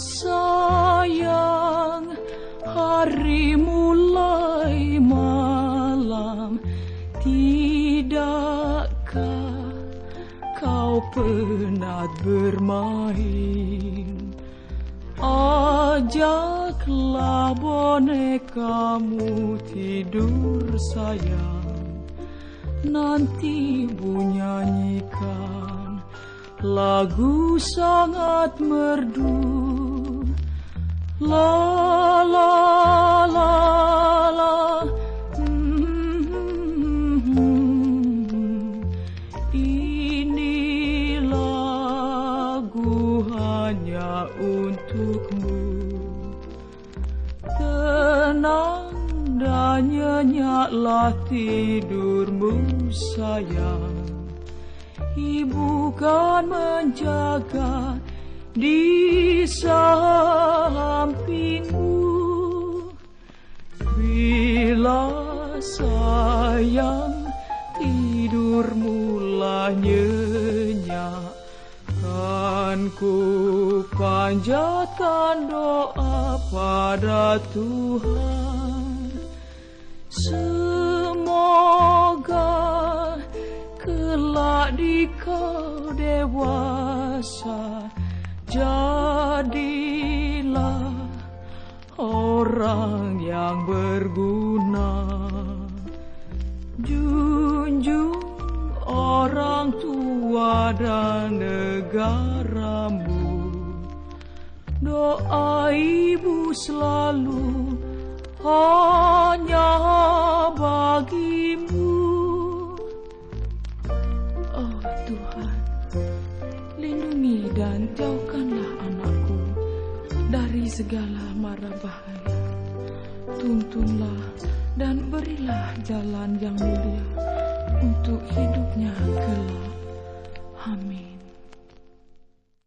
Sayang, hari mulai malam. Tidakkah kau penat bermain? Ajaklah bonekamu tidur sayang. Nanti bunyanyikan lagu sangat merdu nyenyaklah tidurmu sayang. Ibu kan menjaga tidur mulai nyenyak Kan ku panjatkan doa pada Tuhan. Semoga kelak di kau dewasa Jadilah orang yang berguna. Junjung tua dan negaramu. Doa ibu selalu hanya bagimu. Oh Tuhan, lindungi dan jauhkanlah anakku dari segala mara bahaya. Tuntunlah dan berilah jalan yang mulia untuk hidupnya kelak. Amin.